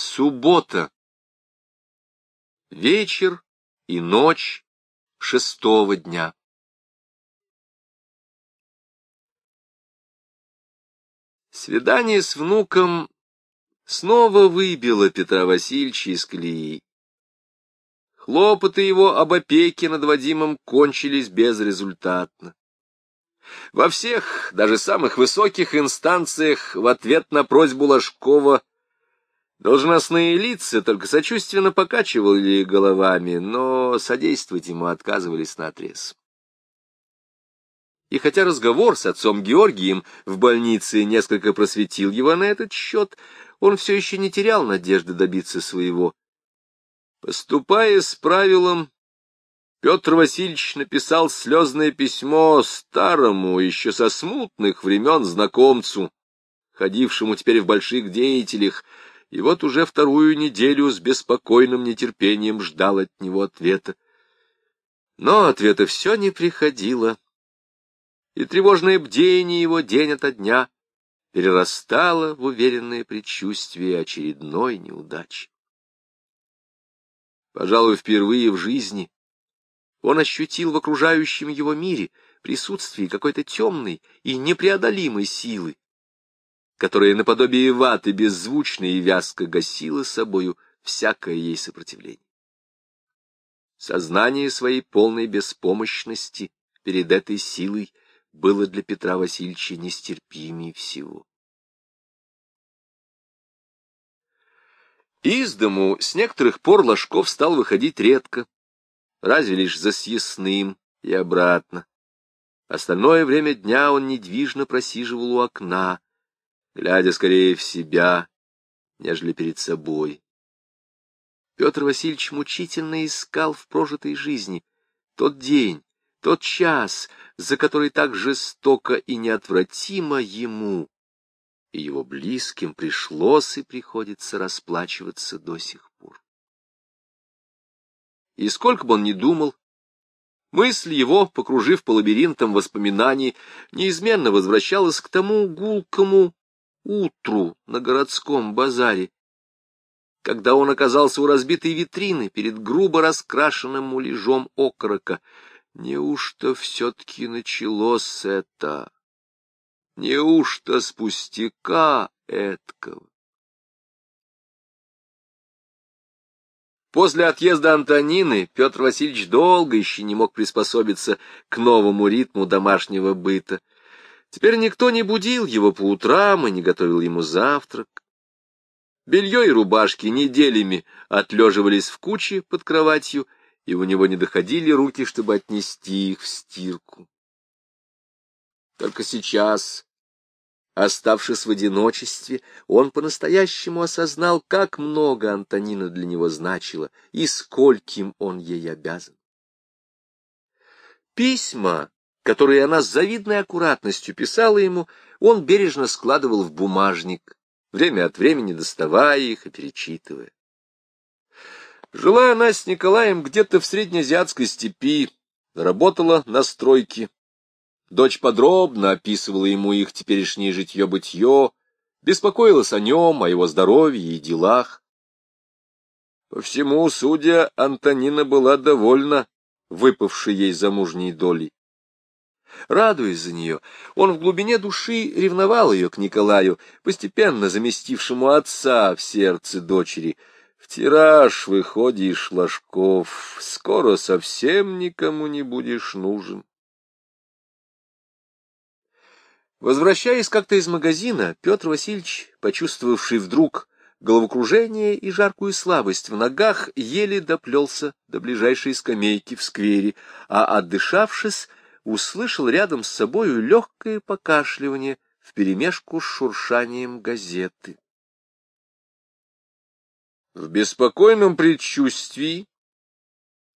Суббота. Вечер и ночь шестого дня. Свидание с внуком снова выбило Петра Васильевича из колеи. Хлопоты его об опеке над Вадимом кончились безрезультатно. Во всех, даже самых высоких инстанциях, в ответ на просьбу Ложкова Должностные лица только сочувственно покачивали головами, но содействовать ему отказывались наотрез. И хотя разговор с отцом Георгием в больнице несколько просветил его на этот счет, он все еще не терял надежды добиться своего. Поступая с правилом, Петр Васильевич написал слезное письмо старому, еще со смутных времен знакомцу, ходившему теперь в больших деятелях, и вот уже вторую неделю с беспокойным нетерпением ждал от него ответа. Но ответа все не приходило, и тревожное бдение его день ото дня перерастало в уверенное предчувствие очередной неудачи. Пожалуй, впервые в жизни он ощутил в окружающем его мире присутствие какой-то темной и непреодолимой силы, которая наподобие ваты беззвучно и вязко гасила собою всякое ей сопротивление. Сознание своей полной беспомощности перед этой силой было для Петра Васильевича нестерпимее всего. Из дому с некоторых пор Ложков стал выходить редко, разве лишь за съестным и обратно. Остальное время дня он недвижно просиживал у окна, глядя скорее в себя, нежели перед собой. Петр Васильевич мучительно искал в прожитой жизни тот день, тот час, за который так жестоко и неотвратимо ему и его близким пришлось и приходится расплачиваться до сих пор. И сколько бы он ни думал, мысль его, покружив по лабиринтам воспоминаний, неизменно возвращалась к тому гулкому утру на городском базаре, когда он оказался у разбитой витрины перед грубо раскрашенным муляжом окорока. Неужто все-таки началось это? Неужто с пустяка эткого? После отъезда Антонины Петр Васильевич долго еще не мог приспособиться к новому ритму домашнего быта. Теперь никто не будил его по утрам и не готовил ему завтрак. Белье и рубашки неделями отлеживались в куче под кроватью, и у него не доходили руки, чтобы отнести их в стирку. Только сейчас, оставшись в одиночестве, он по-настоящему осознал, как много Антонина для него значила и скольким он ей обязан. Письма которые она с завидной аккуратностью писала ему, он бережно складывал в бумажник, время от времени доставая их и перечитывая. Жила она с Николаем где-то в среднеазиатской степи, работала на стройке. Дочь подробно описывала ему их теперешнее житье-бытье, беспокоилась о нем, о его здоровье и делах. По всему, судя, Антонина была довольна выпавшей ей замужней долей. Радуясь за нее, он в глубине души ревновал ее к Николаю, постепенно заместившему отца в сердце дочери. В тираж выходишь, Ложков, скоро совсем никому не будешь нужен. Возвращаясь как-то из магазина, Петр Васильевич, почувствовавший вдруг головокружение и жаркую слабость в ногах, еле доплелся до ближайшей скамейки в сквере, а, отдышавшись, услышал рядом с собою легкое покашливание вперемешку с шуршанием газеты. В беспокойном предчувствии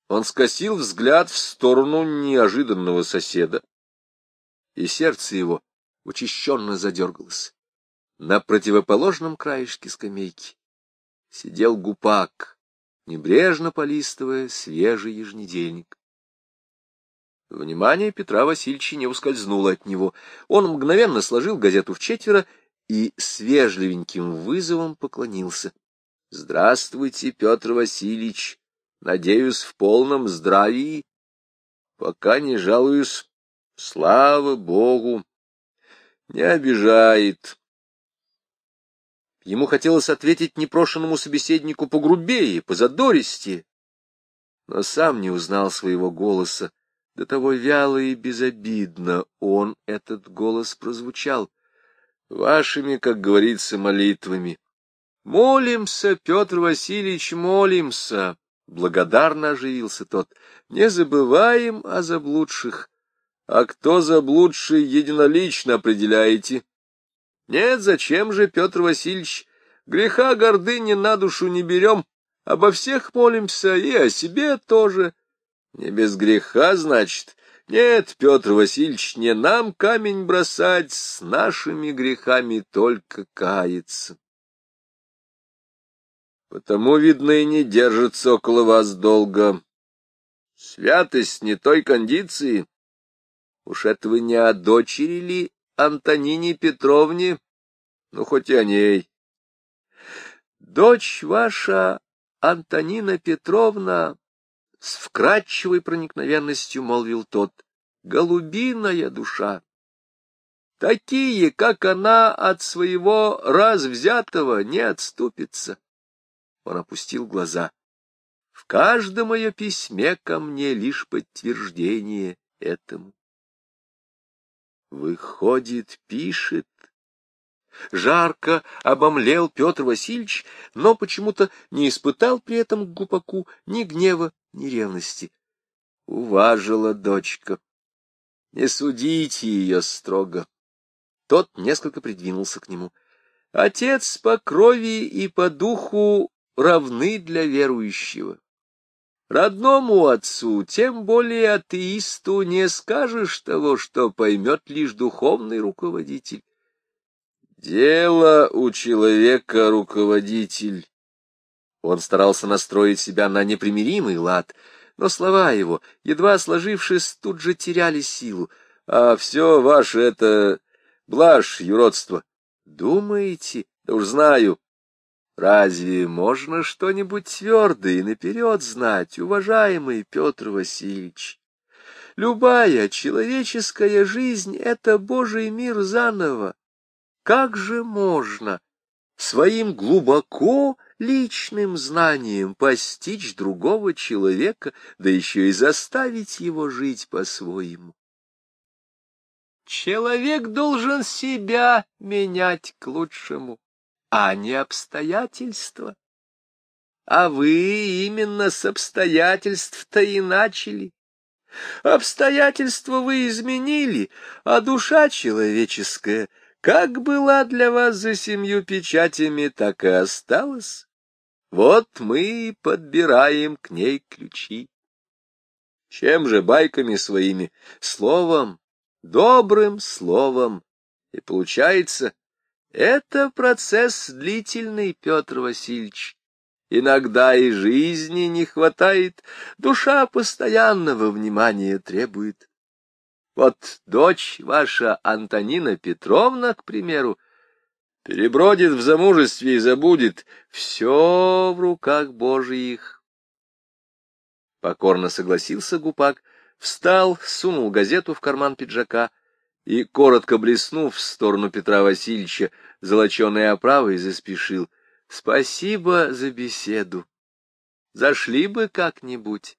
он скосил взгляд в сторону неожиданного соседа, и сердце его учащенно задергалось. На противоположном краешке скамейки сидел гупак, небрежно полистывая свежий еженедельник. Внимание Петра Васильевича не ускользнуло от него. Он мгновенно сложил газету в четверо и с вежливеньким вызовом поклонился. Здравствуйте, Петр Васильевич. Надеюсь, в полном здравии. Пока не жалуюсь. Слава Богу. Не обижает. Ему хотелось ответить непрошенному собеседнику погрубее, позадористее, но сам не узнал своего голоса. До того вяло и безобидно он, этот голос, прозвучал. Вашими, как говорится, молитвами. Молимся, Петр Васильевич, молимся. Благодарно оживился тот. Не забываем о заблудших. А кто заблудший, единолично определяете? Нет, зачем же, Петр Васильевич, греха гордыни на душу не берем, обо всех молимся и о себе тоже. Не без греха, значит. Нет, Петр Васильевич, не нам камень бросать, с нашими грехами только каяться. Потому, видно, и не держится около вас долго. Святость не той кондиции. Уж это вы не о дочери ли Антонине Петровне? Ну, хоть и о ней. Дочь ваша, Антонина Петровна, с вкрадчивой проникновенностью молвил тот, голубиная душа. Такие, как она, от своего развзятого не отступится. Он опустил глаза. В каждом ее письме ко мне лишь подтверждение этому. Выходит, пишет. Жарко обомлел Петр Васильевич, но почему-то не испытал при этом к Гупаку ни гнева, ни ревности. Уважила дочка. Не судите ее строго. Тот несколько придвинулся к нему. Отец по крови и по духу равны для верующего. Родному отцу, тем более атеисту, не скажешь того, что поймет лишь духовный руководитель. Дело у человека руководитель. Он старался настроить себя на непримиримый лад, но слова его, едва сложившись, тут же теряли силу. А все ваше это блажь, юродство. Думаете? Да уж знаю, Разве можно что-нибудь твердое наперед знать, уважаемый Петр Васильевич? Любая человеческая жизнь — это Божий мир заново. Как же можно своим глубоко личным знанием постичь другого человека, да еще и заставить его жить по-своему? Человек должен себя менять к лучшему а не обстоятельства. А вы именно с обстоятельств-то и начали. Обстоятельства вы изменили, а душа человеческая, как была для вас за семью печатями, так и осталась. Вот мы и подбираем к ней ключи. Чем же байками своими? Словом, добрым словом. И получается, это процесс длительный, Петр Васильевич. Иногда и жизни не хватает, душа постоянного внимания требует. Вот дочь ваша Антонина Петровна, к примеру, перебродит в замужестве и забудет. Все в руках Божьих. Покорно согласился Гупак, встал, сунул газету в карман пиджака и, коротко блеснув в сторону Петра Васильевича, золоченой оправой заспешил. Спасибо за беседу. Зашли бы как-нибудь.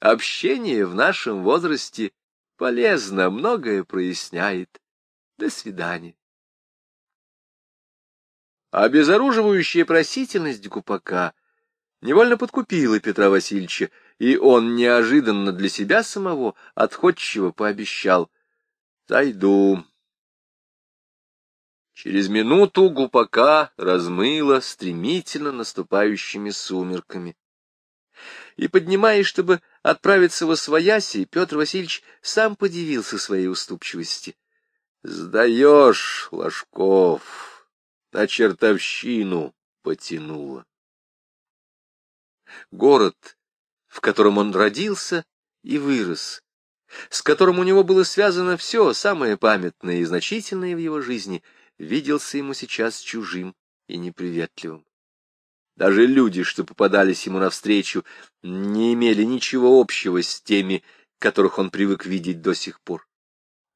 Общение в нашем возрасте полезно, многое проясняет. До свидания. Обезоруживающая просительность Гупака невольно подкупила Петра Васильевича, и он неожиданно для себя самого отходчиво пообещал Зайду. Через минуту гупака размыло стремительно наступающими сумерками. И, поднимаясь, чтобы отправиться во свояси, Петр Васильевич сам подивился своей уступчивости. — Сдаешь, Ложков, на чертовщину потянуло. Город, в котором он родился и вырос, с которым у него было связано все самое памятное и значительное в его жизни, виделся ему сейчас чужим и неприветливым. Даже люди, что попадались ему навстречу, не имели ничего общего с теми, которых он привык видеть до сих пор.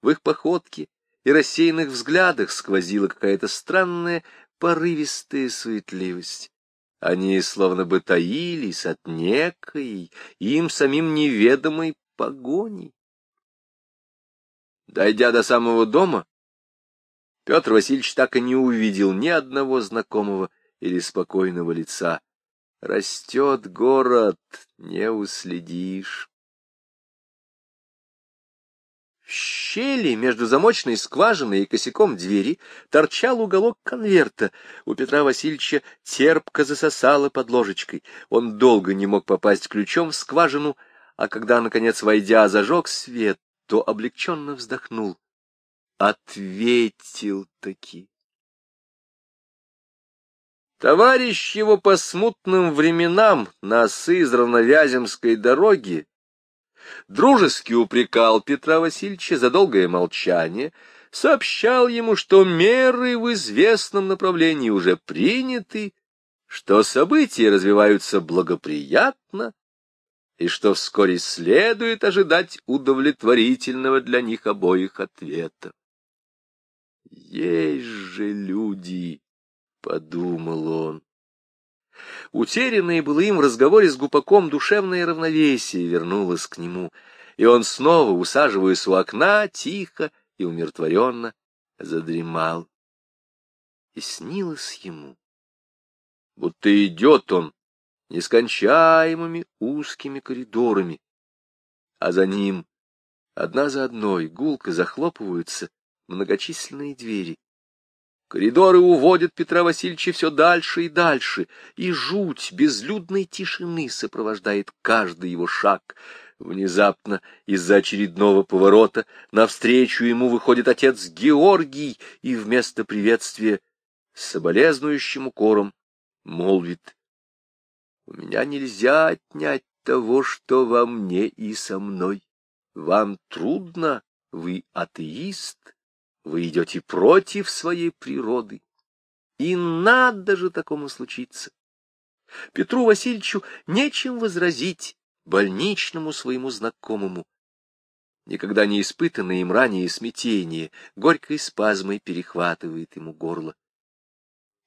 В их походке и рассеянных взглядах сквозила какая-то странная порывистая суетливость. Они словно бы таились от некой, им самим неведомой погони. Дойдя до самого дома, Петр Васильевич так и не увидел ни одного знакомого или спокойного лица. Растет город, не уследишь. В щели между замочной скважиной и косяком двери торчал уголок конверта. У Петра Васильевича терпко засосало под ложечкой. Он долго не мог попасть ключом в скважину, а когда, наконец, войдя, зажег свет, то облегченно вздохнул. Ответил-таки. Товарищ его по смутным временам на Сызрано-Вяземской дороге дружески упрекал Петра Васильевича за долгое молчание, сообщал ему, что меры в известном направлении уже приняты, что события развиваются благоприятно, и что вскоре следует ожидать удовлетворительного для них обоих ответа. «Есть же люди!» — подумал он. Утерянное было им в разговоре с Гупаком душевное равновесие вернулось к нему, и он снова, усаживаясь у окна, тихо и умиротворенно задремал. И снилось ему, будто идет он нескончаемыми узкими коридорами, а за ним одна за одной гулко захлопываются многочисленные двери. Коридоры уводят Петра Васильевича все дальше и дальше, и жуть безлюдной тишины сопровождает каждый его шаг. Внезапно из-за очередного поворота навстречу ему выходит отец Георгий и вместо приветствия с соболезнующим укором молвит «У меня нельзя отнять того, что во мне и со мной. Вам трудно, вы атеист, вы идете против своей природы. И надо же такому случиться. Петру Васильевичу нечем возразить больничному своему знакомому. Никогда не испытанное им ранее смятение горькой спазмой перехватывает ему горло.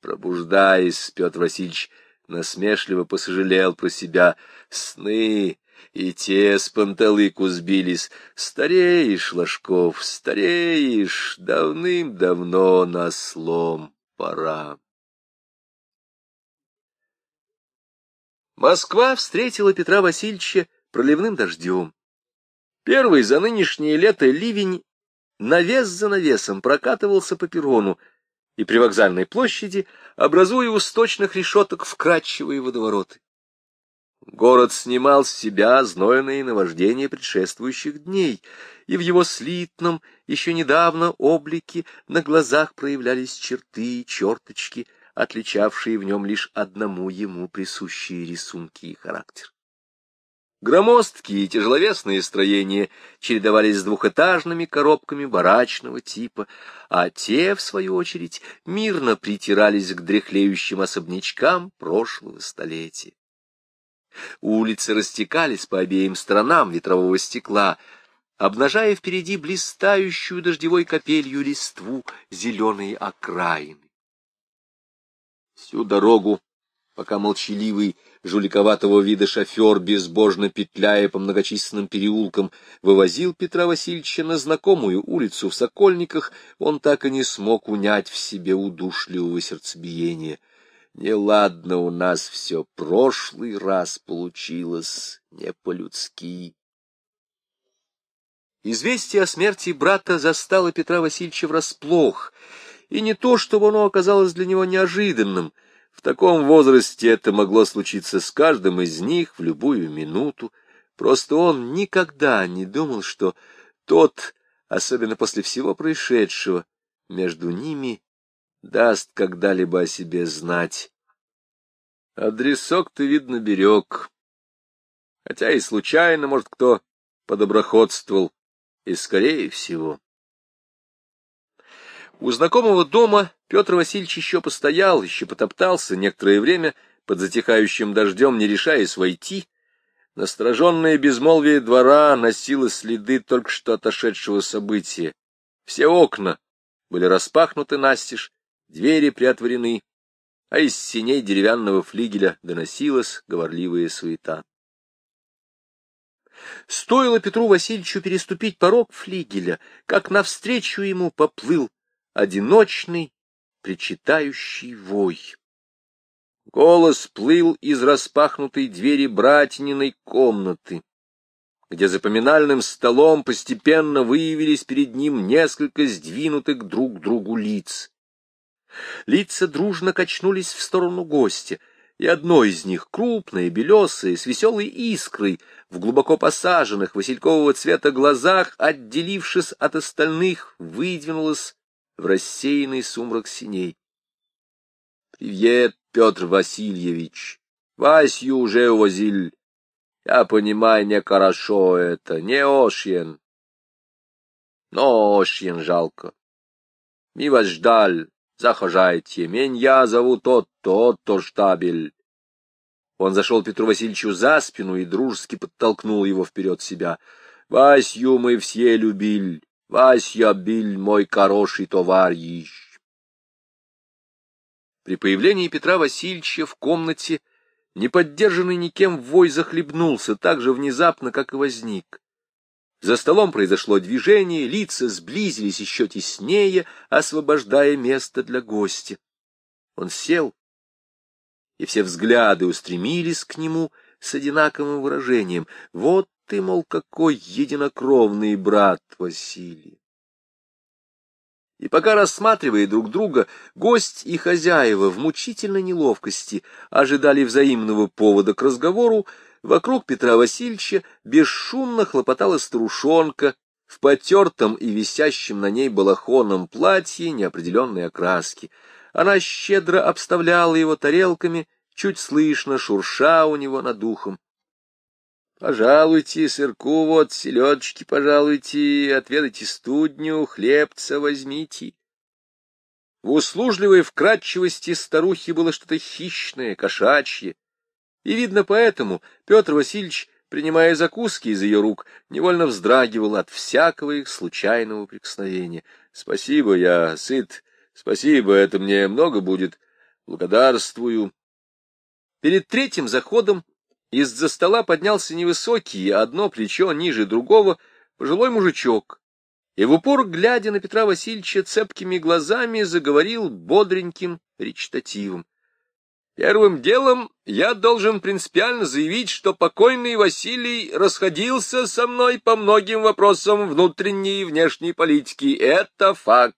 Пробуждаясь, Петр Васильевич насмешливо посожалел про себя. Сны и те с панталыку сбились. Стареешь, Ложков, стареешь, давным-давно на слом пора. Москва встретила Петра Васильевича проливным дождем. Первый за нынешнее лето ливень навес за навесом прокатывался по перрону и при вокзальной площади, образуя у сточных решеток вкрадчивые водовороты. Город снимал с себя знойные наваждения предшествующих дней, и в его слитном, еще недавно облике на глазах проявлялись черты и черточки, отличавшие в нем лишь одному ему присущие рисунки и характер. Громоздкие и тяжеловесные строения чередовались с двухэтажными коробками барачного типа, а те, в свою очередь, мирно притирались к дряхлеющим особнячкам прошлого столетия. Улицы растекались по обеим сторонам ветрового стекла, обнажая впереди блистающую дождевой капелью листву зеленые окраины. Всю дорогу, пока молчаливый, жуликоватого вида шофер, безбожно петляя по многочисленным переулкам, вывозил Петра Васильевича на знакомую улицу в Сокольниках, он так и не смог унять в себе удушливого сердцебиения — Неладно у нас все прошлый раз получилось, не по-людски. Известие о смерти брата застало Петра Васильевича врасплох, и не то, чтобы оно оказалось для него неожиданным. В таком возрасте это могло случиться с каждым из них в любую минуту. Просто он никогда не думал, что тот, особенно после всего происшедшего, между ними даст когда-либо о себе знать. Адресок ты, видно, берег. Хотя и случайно, может, кто подоброходствовал, и скорее всего. У знакомого дома Петр Васильевич еще постоял, еще потоптался некоторое время, под затихающим дождем, не решаясь войти, настороженное безмолвие двора носило следы только что отошедшего события. Все окна были распахнуты настежь, двери приотворены, а из синей деревянного флигеля доносилась говорливая суета. Стоило Петру Васильевичу переступить порог флигеля, как навстречу ему поплыл одиночный, причитающий вой. Голос плыл из распахнутой двери братининой комнаты, где за поминальным столом постепенно выявились перед ним несколько сдвинутых друг к другу лиц. Лица дружно качнулись в сторону гостя, и одно из них, крупное, белесое, с веселой искрой, в глубоко посаженных василькового цвета глазах, отделившись от остальных, выдвинулось в рассеянный сумрак синей. — Привет, Петр Васильевич! Васю уже увозили. Я понимаю, не хорошо это, не Ошьен. Но Ошьен жалко. Мы вас ждали, захожайте. Меня зовут Отто, Отто Штабель. Он зашел Петру Васильевичу за спину и дружески подтолкнул его вперед себя. Васю мы все любили. Вася Биль, мой хороший товарищ. При появлении Петра Васильевича в комнате, не поддержанный никем вой захлебнулся так же внезапно, как и возник. За столом произошло движение, лица сблизились еще теснее, освобождая место для гостя. Он сел, и все взгляды устремились к нему с одинаковым выражением. Вот ты, мол, какой единокровный брат Василий. И пока рассматривая друг друга, гость и хозяева в мучительной неловкости ожидали взаимного повода к разговору, вокруг Петра Васильевича бесшумно хлопотала старушонка в потертом и висящем на ней балахоном платье неопределенной окраски. Она щедро обставляла его тарелками, чуть слышно шурша у него над ухом. Пожалуйте, сырку вот, селедочки пожалуйте, отведайте студню, хлебца возьмите. В услужливой вкрадчивости старухи было что-то хищное, кошачье. И, видно, поэтому Петр Васильевич, принимая закуски из ее рук, невольно вздрагивал от всякого их случайного прикосновения. Спасибо, я сыт, спасибо, это мне много будет, благодарствую. Перед третьим заходом из-за стола поднялся невысокий, одно плечо ниже другого, пожилой мужичок, и в упор, глядя на Петра Васильевича цепкими глазами, заговорил бодреньким речитативом. Первым делом я должен принципиально заявить, что покойный Василий расходился со мной по многим вопросам внутренней и внешней политики. Это факт.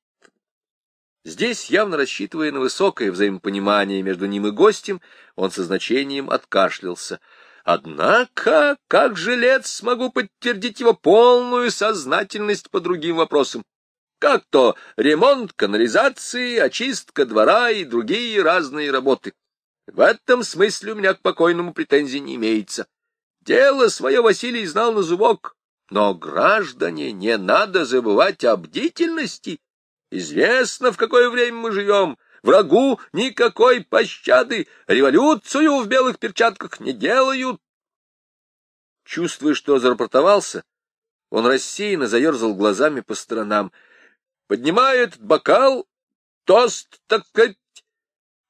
Здесь, явно рассчитывая на высокое взаимопонимание между ним и гостем, он со значением откашлялся — Однако, как жилец, смогу подтвердить его полную сознательность по другим вопросам. Как то ремонт канализации, очистка двора и другие разные работы. В этом смысле у меня к покойному претензий не имеется. Дело свое Василий знал на зубок, но, граждане, не надо забывать о бдительности. Известно, в какое время мы живем, Врагу никакой пощады, революцию в белых перчатках не делают. Чувствуя, что зарапортовался, он рассеянно заерзал глазами по сторонам. Поднимает бокал, тост, так сказать,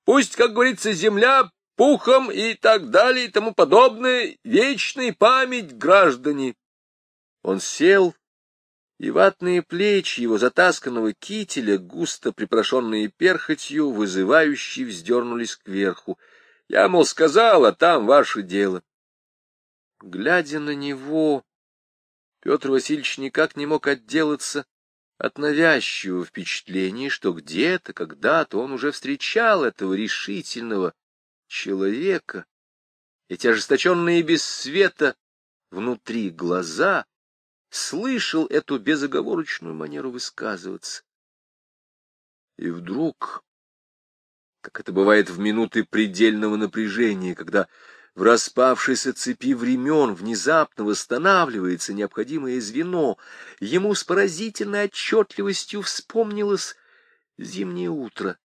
пусть, как говорится, земля пухом и так далее и тому подобное, вечной память граждане. Он сел, и ватные плечи его затасканного кителя, густо припорошенные перхотью, вызывающие вздернулись кверху. Я, мол, сказал, а там ваше дело. Глядя на него, Петр Васильевич никак не мог отделаться от навязчивого впечатления, что где-то, когда-то он уже встречал этого решительного человека. Эти ожесточенные без света внутри глаза слышал эту безоговорочную манеру высказываться. И вдруг, как это бывает в минуты предельного напряжения, когда в распавшейся цепи времен внезапно восстанавливается необходимое звено, ему с поразительной отчетливостью вспомнилось зимнее утро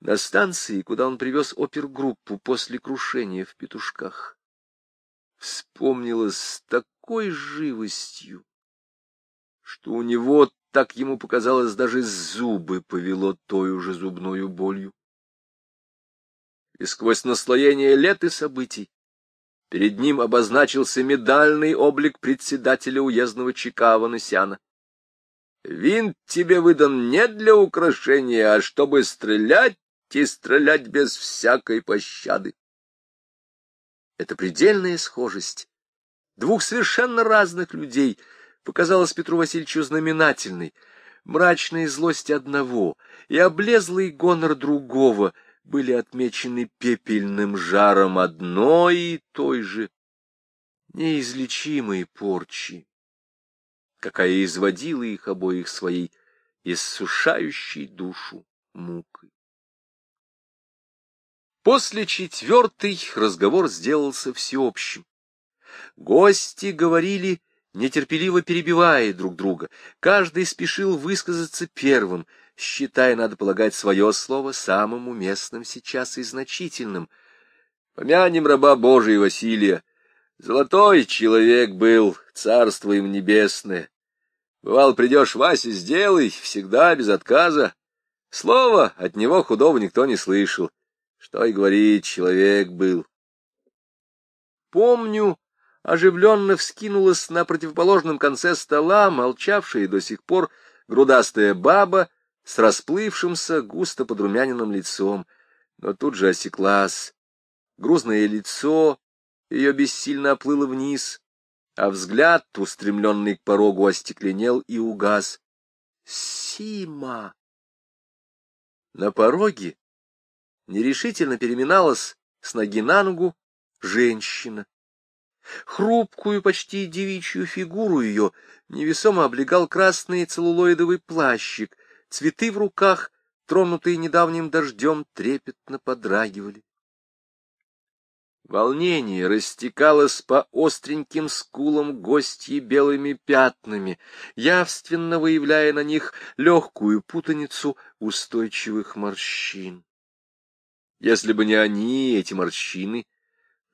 на станции, куда он привез опергруппу после крушения в петушках. Вспомнилось с такой живостью, что у него, так ему показалось, даже зубы повело той уже зубную болью. И сквозь наслоение лет и событий перед ним обозначился медальный облик председателя уездного ЧК Ванесяна. Винт тебе выдан не для украшения, а чтобы стрелять и стрелять без всякой пощады. Эта предельная схожесть двух совершенно разных людей показалась Петру Васильевичу знаменательной. Мрачная злость одного и облезлый гонор другого были отмечены пепельным жаром одной и той же неизлечимой порчи, какая изводила их обоих своей иссушающей душу мукой. После четвертой разговор сделался всеобщим. Гости говорили, нетерпеливо перебивая друг друга. Каждый спешил высказаться первым, считая, надо полагать, свое слово самым уместным сейчас и значительным. Помянем раба Божия Василия. Золотой человек был, царство им небесное. Бывал, придешь, Вася, сделай, всегда без отказа. Слово от него худого никто не слышал. Что и говорить, человек был. Помню, оживленно вскинулась на противоположном конце стола, молчавшая до сих пор грудастая баба с расплывшимся густо подрумяненным лицом, но тут же осеклась. Грузное лицо ее бессильно оплыло вниз, а взгляд, устремленный к порогу, остекленел и угас. «Сима!» На пороге нерешительно переминалась с ноги на ногу женщина. Хрупкую, почти девичью фигуру ее невесомо облегал красный целлулоидовый плащик, цветы в руках, тронутые недавним дождем, трепетно подрагивали. Волнение растекалось по остреньким скулам гостьи белыми пятнами, явственно выявляя на них легкую путаницу устойчивых морщин. Если бы не они, эти морщины,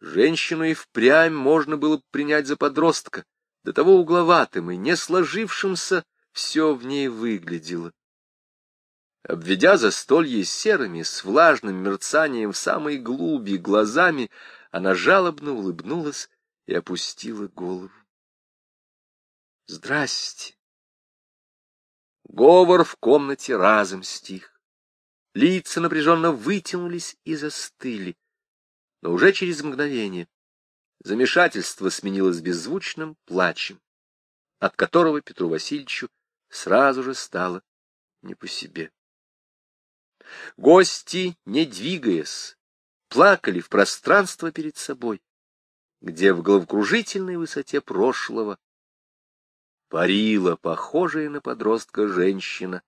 женщину и впрямь можно было бы принять за подростка, до того угловатым и не сложившимся все в ней выглядело. Обведя застолье серыми, с влажным мерцанием в самой глуби глазами, она жалобно улыбнулась и опустила голову. «Здрасте!» Говор в комнате разом стих. Лица напряженно вытянулись и застыли. Но уже через мгновение замешательство сменилось беззвучным плачем, от которого Петру Васильевичу сразу же стало не по себе. Гости, не двигаясь, плакали в пространство перед собой, где в головокружительной высоте прошлого парила похожая на подростка женщина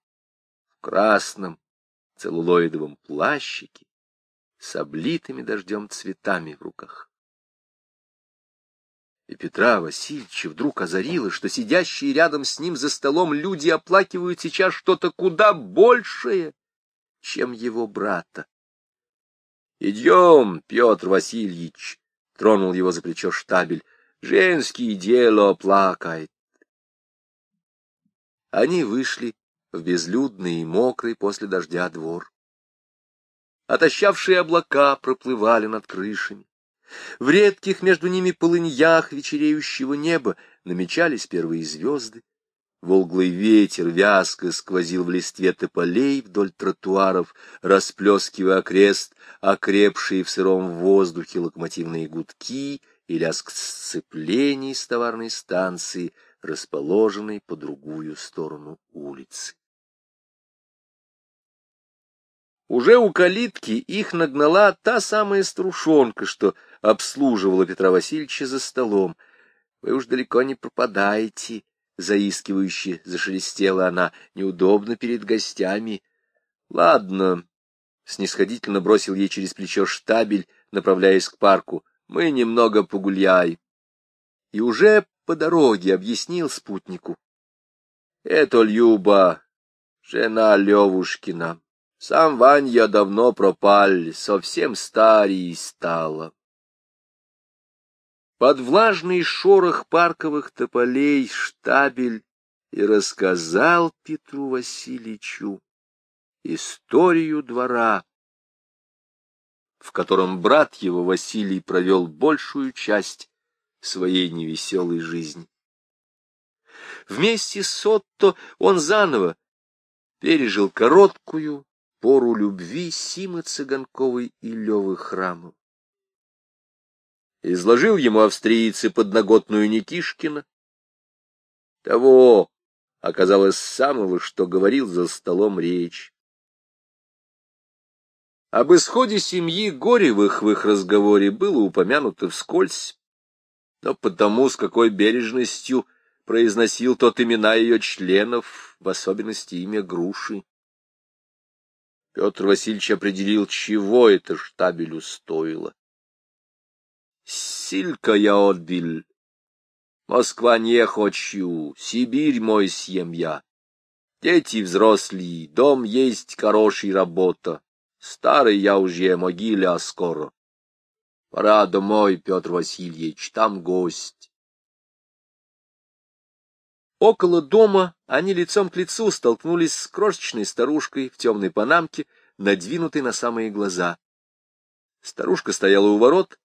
в красном целлулоидовом плащике с облитыми дождем цветами в руках. И Петра Васильевича вдруг озарило, что сидящие рядом с ним за столом люди оплакивают сейчас что-то куда большее, чем его брата. «Идем, Петр Васильевич!» — тронул его за плечо штабель. «Женское дело плакает!» Они вышли в безлюдный и мокрый после дождя двор. Отощавшие облака проплывали над крышами. В редких между ними полыньях вечереющего неба намечались первые звезды. Волглый ветер вязко сквозил в листве тополей вдоль тротуаров, расплескивая окрест, окрепшие в сыром воздухе локомотивные гудки и лязг сцеплений с товарной станции, расположенной по другую сторону улицы. Уже у калитки их нагнала та самая струшонка, что обслуживала Петра Васильевича за столом. Вы уж далеко не пропадаете, — заискивающе зашелестела она, — неудобно перед гостями. — Ладно, — снисходительно бросил ей через плечо штабель, направляясь к парку, — мы немного погуляй. И уже по дороге объяснил спутнику. — Это Люба, жена Левушкина Сам Ванья давно пропаль, совсем старей стала. Под влажный шорох парковых тополей штабель и рассказал Петру Васильевичу историю двора, в котором брат его Василий провел большую часть своей невеселой жизни. Вместе с Отто он заново пережил короткую пору любви Симы Цыганковой и Левы Храмов. Изложил ему австрийцы подноготную Никишкина, того оказалось самого, что говорил за столом речь. Об исходе семьи Горевых в их разговоре было упомянуто вскользь, но потому, с какой бережностью произносил тот имена ее членов, в особенности имя Груши. Петр Васильевич определил, чего это штабелю стоило. Силька я отбил. Москва не хочу, Сибирь мой съем я. Дети взрослые, дом есть хороший работа. Старый я уже могиле, а скоро. Пора домой, Петр Васильевич, там гость. Около дома они лицом к лицу столкнулись с крошечной старушкой в темной панамке, надвинутой на самые глаза. Старушка стояла у ворот,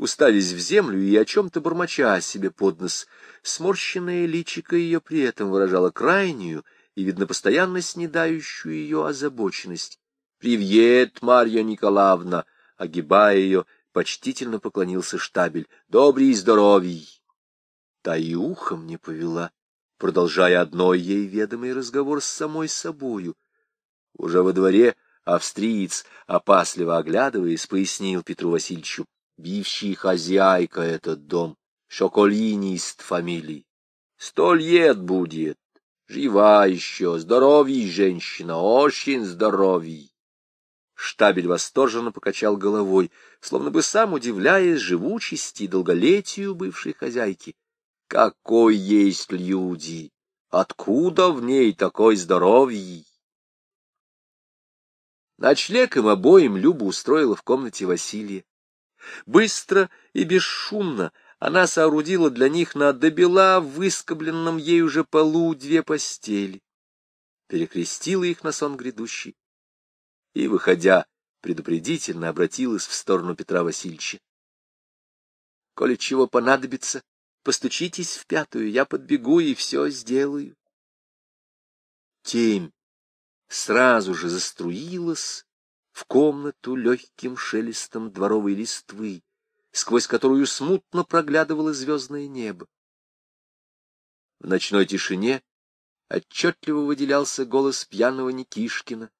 уставясь в землю и о чем-то бормоча себе под нос. Сморщенное личико ее при этом выражало крайнюю и, видно, постоянно снедающую ее озабоченность. «Привет, Марья Николаевна!» Огибая ее, почтительно поклонился штабель. «Добрый здоровий!» Та и ухом не повела, продолжая одной ей ведомый разговор с самой собою. Уже во дворе австриец, опасливо оглядываясь, пояснил Петру Васильевичу. Бивший хозяйка этот дом, шоколинист фамилии. Сто лет будет. Жива еще, здоровий женщина, очень здоровий. Штабель восторженно покачал головой, словно бы сам удивляясь живучести и долголетию бывшей хозяйки. Какой есть люди! Откуда в ней такой здоровье? Ночлег им обоим Люба устроила в комнате Василия. Быстро и бесшумно она соорудила для них на добела выскобленном ей уже полу две постели, перекрестила их на сон грядущий и, выходя, предупредительно обратилась в сторону Петра Васильевича. — Коли чего понадобится, постучитесь в пятую, я подбегу и все сделаю. Темь сразу же заструилась в комнату легким шелестом дворовой листвы, сквозь которую смутно проглядывало звездное небо. В ночной тишине отчетливо выделялся голос пьяного Никишкина,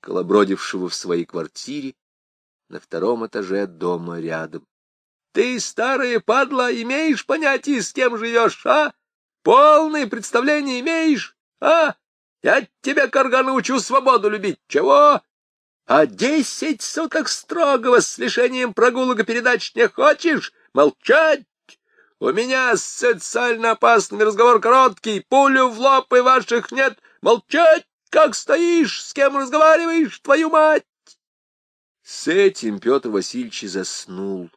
колобродившего в своей квартире на втором этаже дома рядом. — Ты, старая падла, имеешь понятие, с кем живешь, а? Полное представление имеешь, а? Я тебя, карга, научу свободу любить. Чего? А десять суток строгого с лишением прогулок и передач не хочешь? Молчать! У меня социально опасный разговор короткий, пулю в лоб и ваших нет. Молчать! Как стоишь, с кем разговариваешь, твою мать? С этим Петр Васильевич заснул.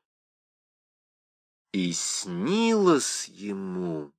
И снилось ему